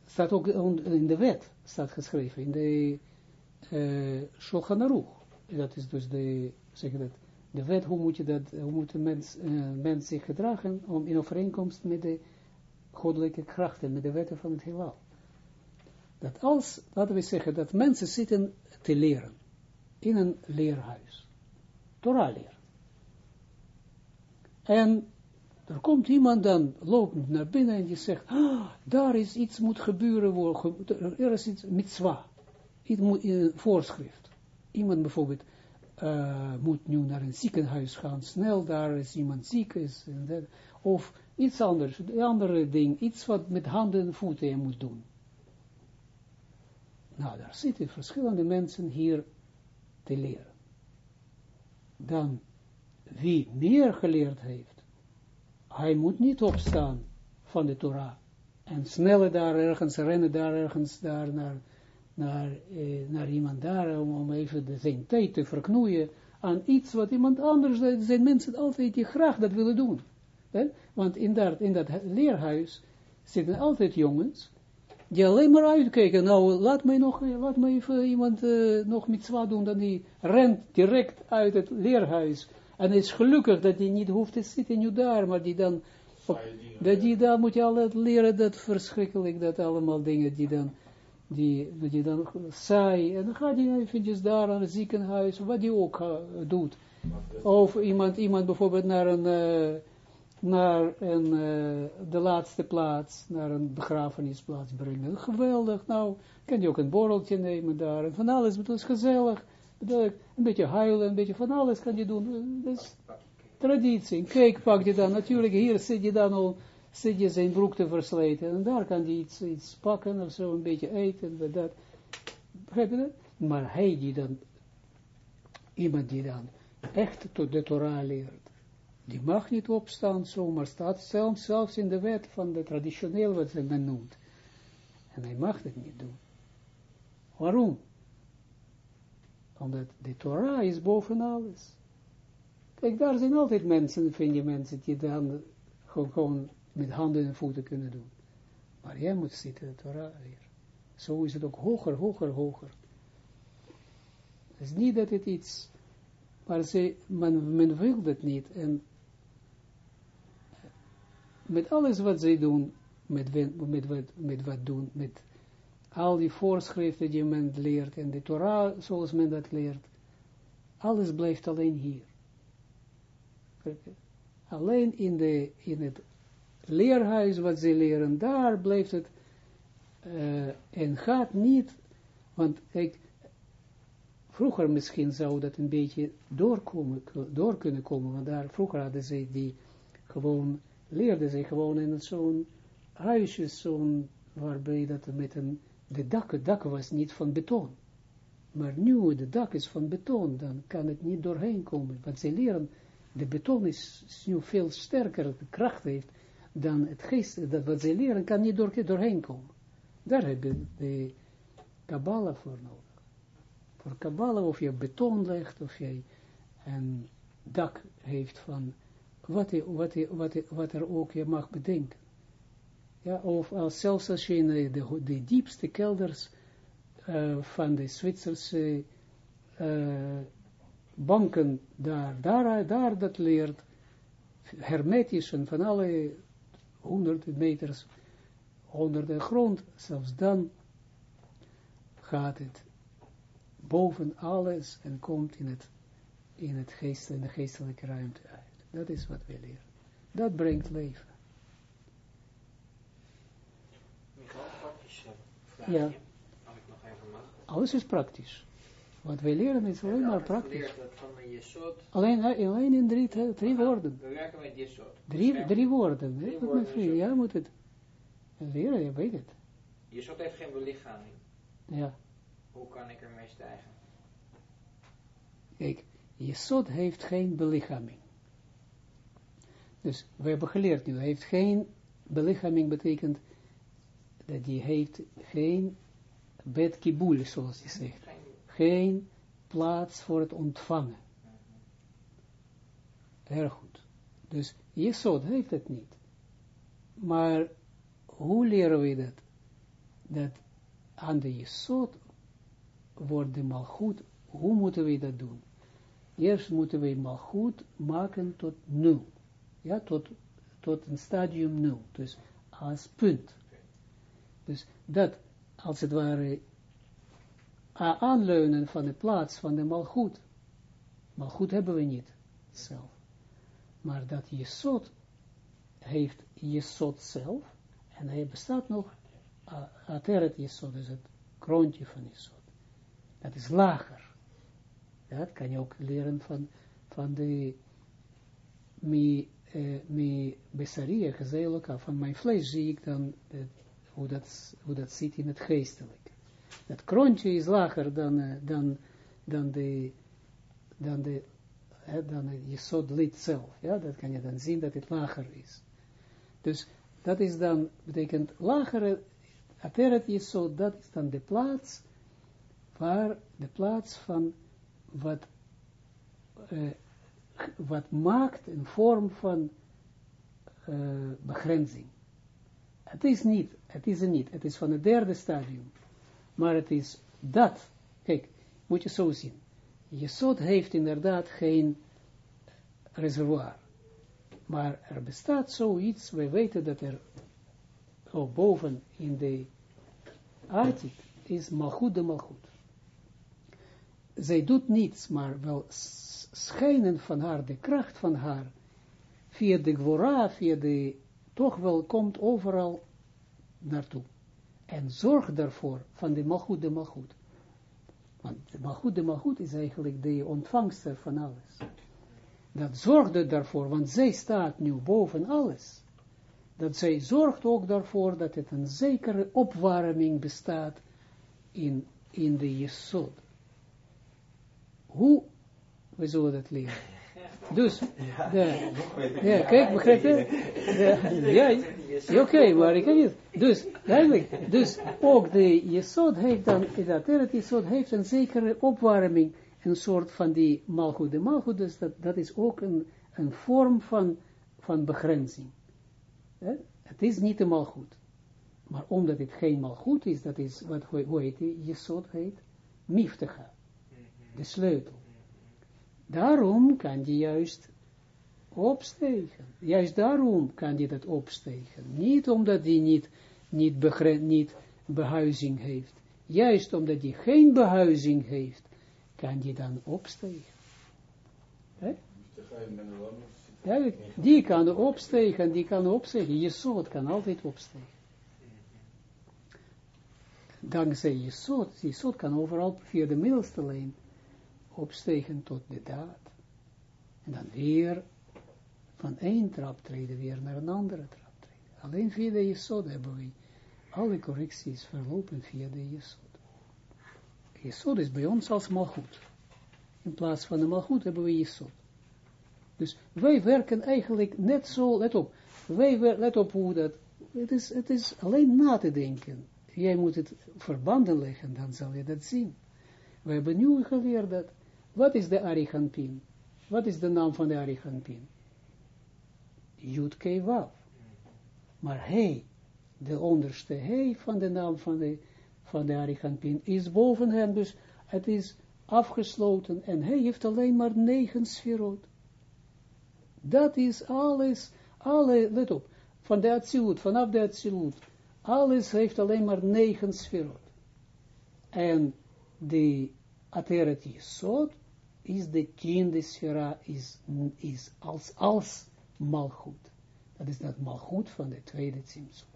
Het staat ook in de wet, staat geschreven, in de uh. Dat is dus de, zeg dat, de wet, hoe moet, je dat, hoe moet een mens, uh, mens zich gedragen om in overeenkomst met de goddelijke krachten, met de wetten van het heelal. Dat als, laten we zeggen, dat mensen zitten te leren in een leerhuis. Torah leren. En er komt iemand dan lopend naar binnen en die zegt, ah, daar is iets moet gebeuren, er is iets mitzwa, iets moet, een voorschrift. Iemand bijvoorbeeld uh, moet nu naar een ziekenhuis gaan, snel, daar is iemand ziek is, of iets anders, een andere ding, iets wat met handen en voeten je moet doen. Nou, daar zitten verschillende mensen hier te leren. Dan, wie meer geleerd heeft, hij moet niet opstaan van de Torah en sneller daar ergens, rennen daar ergens, daar naar, naar, eh, naar iemand daar, om, om even de, zijn tijd te verknoeien aan iets wat iemand anders, zijn mensen altijd die graag dat willen doen. Want in dat, in dat leerhuis zitten altijd jongens, die alleen maar uitkijken, nou, laat mij nog, laat mij even iemand uh, nog zwaar doen, dan die rent direct uit het leerhuis, en het is gelukkig dat hij niet hoeft te zitten nu daar, maar die dan, dat die dan moet je al leren, dat verschrikkelijk, dat allemaal dingen die dan, die, die dan saai, en dan gaat hij eventjes daar aan het ziekenhuis, wat hij ook uh, doet. Of iemand, iemand bijvoorbeeld naar een, uh, naar een, uh, de laatste plaats, naar een begrafenisplaats brengen. Geweldig, nou, kan je ook een borreltje nemen daar, en van alles, het is gezellig, een beetje huilen, een beetje van alles kan je doen, dat is traditie. Een cake pak je dan, natuurlijk, hier zit je dan al, zit je zijn broek te versleten, en daar kan hij iets, iets pakken, of zo, een beetje eten, dat, begrijp je dat? Maar hij die dan, iemand die dan echt tot de Torah leert, die mag niet opstaan zomaar, staat zelfs, in de wet van de traditioneel wat ze men noemt. En hij mag het niet doen. Waarom? Omdat de Torah is boven alles. Kijk, daar zijn altijd mensen, vind je mensen, die dan gewoon, met handen en voeten kunnen doen. Maar jij moet zitten, de Torah weer. Zo is het ook hoger, hoger, hoger. Het is niet dat het iets, maar ze, men, men wil dat niet. En met alles wat zij doen, met, met, met, met wat doen, met al die voorschriften die men leert, en de Torah zoals men dat leert, alles blijft alleen hier. Alleen in, de, in het leerhuis wat ze leren, daar blijft het, uh, en gaat niet, want kijk, vroeger misschien zou dat een beetje doorkomen, door kunnen komen, want daar vroeger hadden ze die gewoon leerden ze gewoon in zo'n huisje, zo'n, waarbij dat met een, de dak, het dak was niet van beton. Maar nu de dak is van beton, dan kan het niet doorheen komen. Want ze leren, de beton is, nu veel sterker, kracht heeft, dan het geest, dat wat ze leren, kan niet door, doorheen komen. Daar hebben de Kabbalah voor nodig. voor Kabbalah, of je beton legt, of je een dak heeft van wat, wat, wat, wat er ook je mag bedenken. Ja, of als, zelfs als je in de, de, diepste kelders uh, van de Zwitserse uh, banken daar, daar, daar dat leert, hermetisch en van alle honderden meters onder de grond, zelfs dan gaat het boven alles en komt in het, in het geest, in de geestelijke ruimte uit. Dat is wat we leren. Dat brengt leven. Michael, praktisch Ja. Als ik nog even mag. Alles is praktisch. Wat wij leren is alleen maar praktisch. Alleen, alleen in drie, drie woorden. we werken met. Drie, drie woorden. Drie woorden, vriend. Jij moet het leren, je weet het. Jesod heeft geen belichaming. Ja, Hoe kan ik ermee stijgen? kijk, Jesod heeft geen belichaming. Dus we hebben geleerd nu, hij heeft geen belichaming betekent dat hij heeft geen bet kibul, zoals hij zegt. Geen, plaats voor het ontvangen. Erg goed. Dus Jesod heeft het niet. Maar hoe leren we dat? Dat aan de Jesod wordt de malgoed, hoe moeten we dat doen? Eerst moeten we malgoed maken tot nul. Ja, tot, tot een stadium nul. Dus als punt. Dus dat, als het ware, aanleunen van de plaats van de malgoed. Malgoed hebben we niet zelf. Maar dat Jesod heeft Jesod zelf. En hij bestaat nog, Ateret Jesod is het kroontje van Jesod. Dat is lager. Dat kan je ook leren van, van de mi, eh, mi besaria, van mijn vlees zie ik dan hoe, dat, hoe dat zit in het geestelijk. Dat kroontje is lager dan, eh, dan, dan de, dan de, hè, dan de jesod lid zelf. Ja, dat kan je dan zien dat het lager is. Dus dat is dan, betekent lagere, ateret jesod, dat is dan de plaats waar, de plaats van wat, eh, wat maakt een vorm van eh, begrenzing. Het is niet, het is niet, het is van het derde stadium. Maar het is dat, kijk, moet je zo zien. Jesod heeft inderdaad geen reservoir. Maar er bestaat zoiets, wij weten dat er boven in de Atik is Malchut de Malchut. Zij doet niets, maar wel schijnen van haar, de kracht van haar, via de Gwora, via de, toch wel komt overal naartoe. En zorg daarvoor van de Malchut de Malchut. Want de Malchut de Malchut is eigenlijk de ontvangster van alles. Dat zorgde daarvoor, want zij staat nu boven alles. Dat zij zorgt ook daarvoor dat het een zekere opwarming bestaat in, in de Jesod. Hoe? We zullen dat leren. Dus, de, ja, kijk, begrijp je? De- Ja, oké, maar ik kan niet. Dus, eigenlijk, dus ook de Jesod heeft dan, dat het Jesod heeft een zekere opwarming, een soort van die malgoed. De malgoed, dus dat, dat is ook een, een vorm van, van begrenzing. Het is niet een malgoed. Maar omdat het geen malgoed is, dat is, wat, hoe, heet die? Jesod heet? Miftecha, de sleutel. Daarom kan die juist opstegen. Juist daarom kan die dat opstegen. Niet omdat die niet, niet, niet behuizing heeft. Juist omdat die geen behuizing heeft, kan die dan opstegen. Die kan opstegen, die kan opstegen. Je soort kan altijd opstegen. Dankzij je soort, je soort kan overal via de middelste lijn opstegen tot de daad. En dan weer van één trap treden weer naar een andere trap treden. Alleen via de Jesod hebben we alle correcties verlopen via de Jesod. Jesod is bij ons als malgoed. In plaats van de malgoed hebben we Jesod. Dus wij werken eigenlijk net zo, let op, wij, let op hoe dat, het is, het is alleen na te denken. Jij moet het verbanden leggen, dan zal je dat zien. We hebben nu geleerd dat, wat is de Arichampin? Wat is de naam van de Arichampin? Yud Kei Wav. Maar hij, de onderste hij van de naam van de, van de is boven hem, dus het is afgesloten en hij heeft alleen maar negen sferot. Dat is alles, alle, let op, van de Atsilut, vanaf de Atsilut, alles heeft alleen maar negen sferot. En de Ateret Yesod is de tiende sfera, is, is als, als malchut. Dat is dat malchut van de tweede tzimtzum.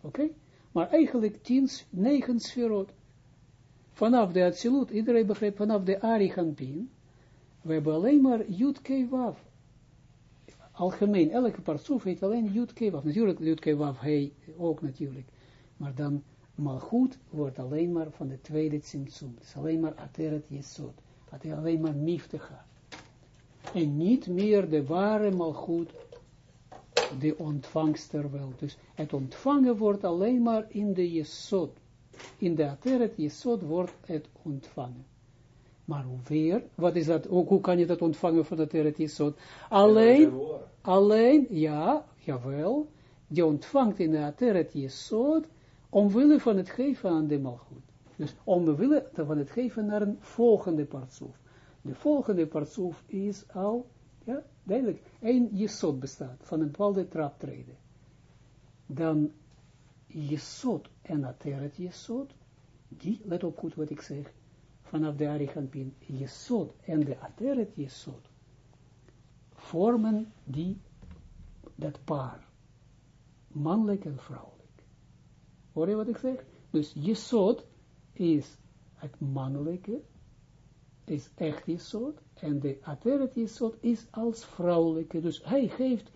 Oké? Maar eigenlijk tien, negen sferot. Vanaf de Atsilut, iedereen begrijpt, vanaf de Arichampin, we hebben alleen maar Yud Wav. Algemeen, elke partsoef heeft alleen Yud Wav. Natuurlijk, Wav, hij ook natuurlijk. Maar dan, Malchut wordt alleen maar van de tweede Tzimtzum. Het is alleen maar Ateret Yesod. Het is alleen maar Miftecha. En niet meer de ware Malchut, de ontvangster wel. Dus het ontvangen wordt alleen maar in de Yesod in de Ateret Jesod wordt het ontvangen. Maar weer, wat is dat, ook, hoe kan je dat ontvangen van de Ateret Jesod? Alleen, alleen, ja, jawel, je ontvangt in de Ateret Jesod, omwille van het geven aan de Malchut. Dus omwille van het geven naar een volgende partsoef. De volgende partsoef is al, ja, duidelijk, één Jesod bestaat, van een bepaalde traptreden. Dan Jesod en Ateret Jesod, die, let op goed wat ik zeg, vanaf de Arichampin, Jesod en de Ateret Jesod, vormen die, dat paar, mannelijk en vrouwelijk. Hoor je wat ik zeg? Dus Jesod is het mannelijke, is echt Jesod, en de Ateret Jesod is als vrouwelijke. Dus hij geeft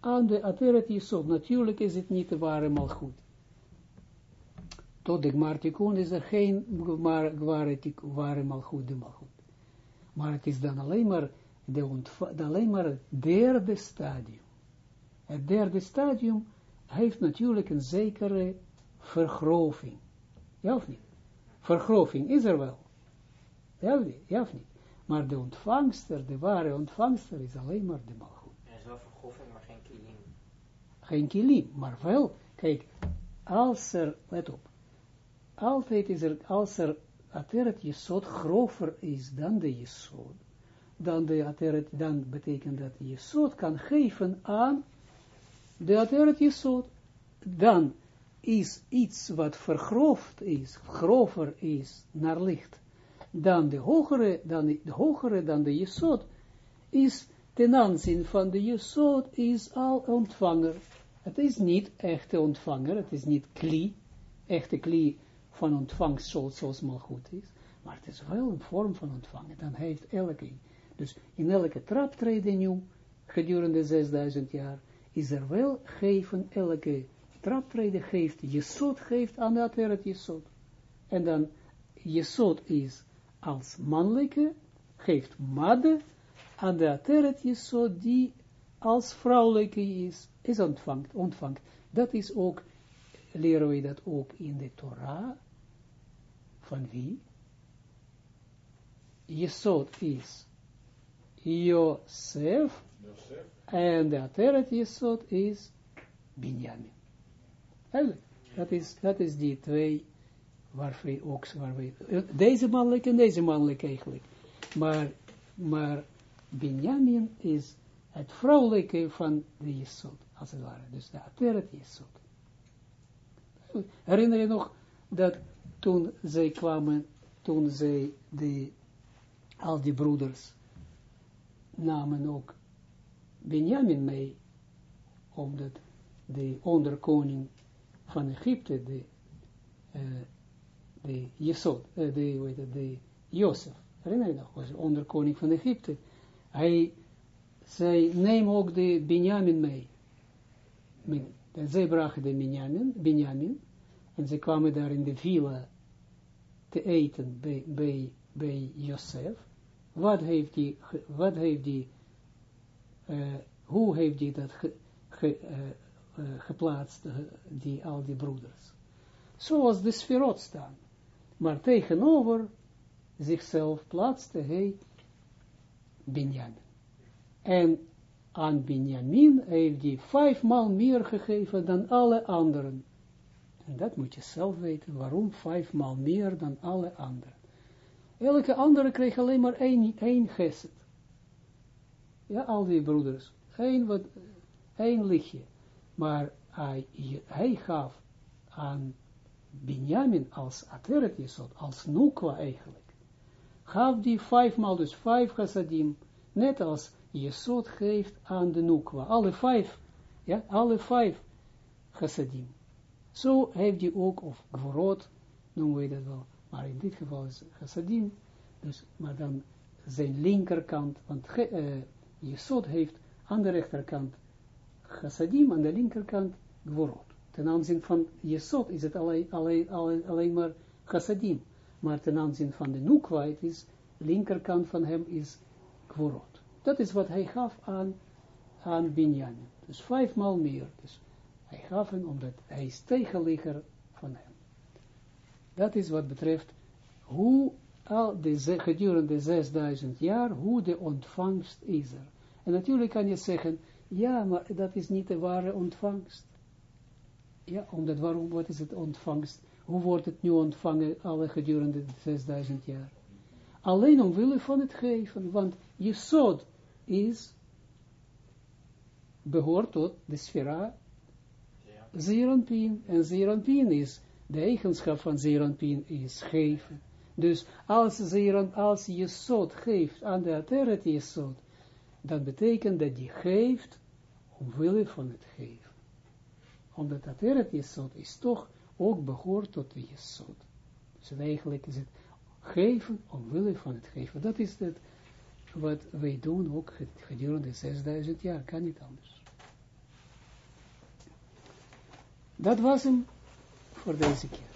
aan de Ateret Jesod, natuurlijk is het niet de ware malgoed tot de Gmartikun is er geen ware malchut de malchut. Maar het is dan alleen maar, de alleen maar het derde stadium. Het derde stadium heeft natuurlijk een zekere vergroving. Ja of niet? Vergroving is er wel. Ja of niet? Ja of niet? Maar de ontvangster, de ware ontvangster is alleen maar de malchut. Er is wel vergroving, maar geen kilim. Geen kilim, maar wel, kijk, als er, let op, altijd is er, als er ateret jesod grover is dan de jesod, dan, de ateret, dan betekent dat jesod kan geven aan de ateret jesod. Dan is iets wat vergroofd is, grover is naar licht, dan de hogere, dan de, hogere dan de jesod, is ten aanzien van de jesod is al ontvanger. Het is niet echte ontvanger, het is niet kli, echte kli van ontvangst zoals, zoals maar goed is, maar het is wel een vorm van ontvangen. Dan heeft elke, dus in elke traptreden nu, gedurende 6000 jaar, is er wel geven, elke traptreden geeft, Jesod geeft aan de Ateret Jesod. En dan Jesod is als mannelijke, geeft Madde aan de Ateret Jesod, die als vrouwelijke is, is ontvangt, ontvangt. Dat is ook, leren we dat ook in de Torah, van wie? Jesod is Josef, en de Ateret Jesod is Binyamin. Dat is, dat is die twee waar we ook, waar we, deze mannelijke en deze mannelijke eigenlijk. Maar, maar Binyamin is het vrouwelijke van de Jesod, als het ware. Dus de Ateret Jesod. Herinner je nog dat toen zij kwamen, toen zij, de, al die broeders, namen ook Benjamin mee, omdat de onderkoning van Egypte, de, uh, de Jesod, uh, de, het, de Jozef, herinner je nog, was onderkoning van Egypte, hij, zij nemen ook de Benjamin mee. Zij brachten de Benjamin, Benjamin en ze kwamen daar in de villa te eten bij, bij, bij Joseph. Wat heeft die, wat heeft die, uh, hoe heeft die dat ge, ge, geplaatst, die, al die broeders? Zoals de sferot staan. Maar tegenover zichzelf plaatste hij Benjamin. En aan Benjamin heeft hij vijfmaal meer gegeven dan alle anderen. En dat moet je zelf weten, waarom vijfmaal meer dan alle anderen. Elke andere kreeg alleen maar één, één geset. Ja, al die broeders. Eén, wat, één lichtje. Maar hij, hij gaf aan Benjamin als Ateret Jesod, als Nukwa eigenlijk. Gaf die vijfmaal, dus vijf chassadim, net als Jesod geeft aan de Nukwa. Alle vijf, ja, alle vijf chassadim. Zo heeft hij ook, of gvorot, noemen we dat wel, maar in dit geval is chassadim, dus, maar dan zijn linkerkant, want uh, Jesod heeft aan de rechterkant chassadim, aan de linkerkant gvorot. Ten aanzien van Jesod is het alleen, maar chassadim, maar ten aanzien van de nukwa, het is, linkerkant van hem is gvorot. Dat is wat hij gaf aan, aan Binyamin. Dus vijfmaal meer. Dus hij gaf hem omdat hij is tegenligger van hem. Dat is wat betreft hoe al de, gedurende 6000 jaar, hoe de ontvangst is er. En natuurlijk kan je zeggen, ja, maar dat is niet de ware ontvangst. Ja, omdat waarom, wat is het ontvangst? Hoe wordt het nu ontvangen, alle gedurende 6000 jaar? Alleen omwille van het geven, want je zod is, behoort tot de sfera Zeranpien. En Zeranpien is, de eigenschap van Zeranpien is geven. Dus als, Zeran, als je zod geeft aan de Ateret Jesod, dan betekent dat je geeft omwille van het geven. Omdat Ateret Jesod is toch ook behoort tot de Jesod. Dus eigenlijk is het geven omwille van het geven. Dat is het wat wij doen ook gedurende 6000 jaar, kan niet anders. Dat was hem voor deze keer.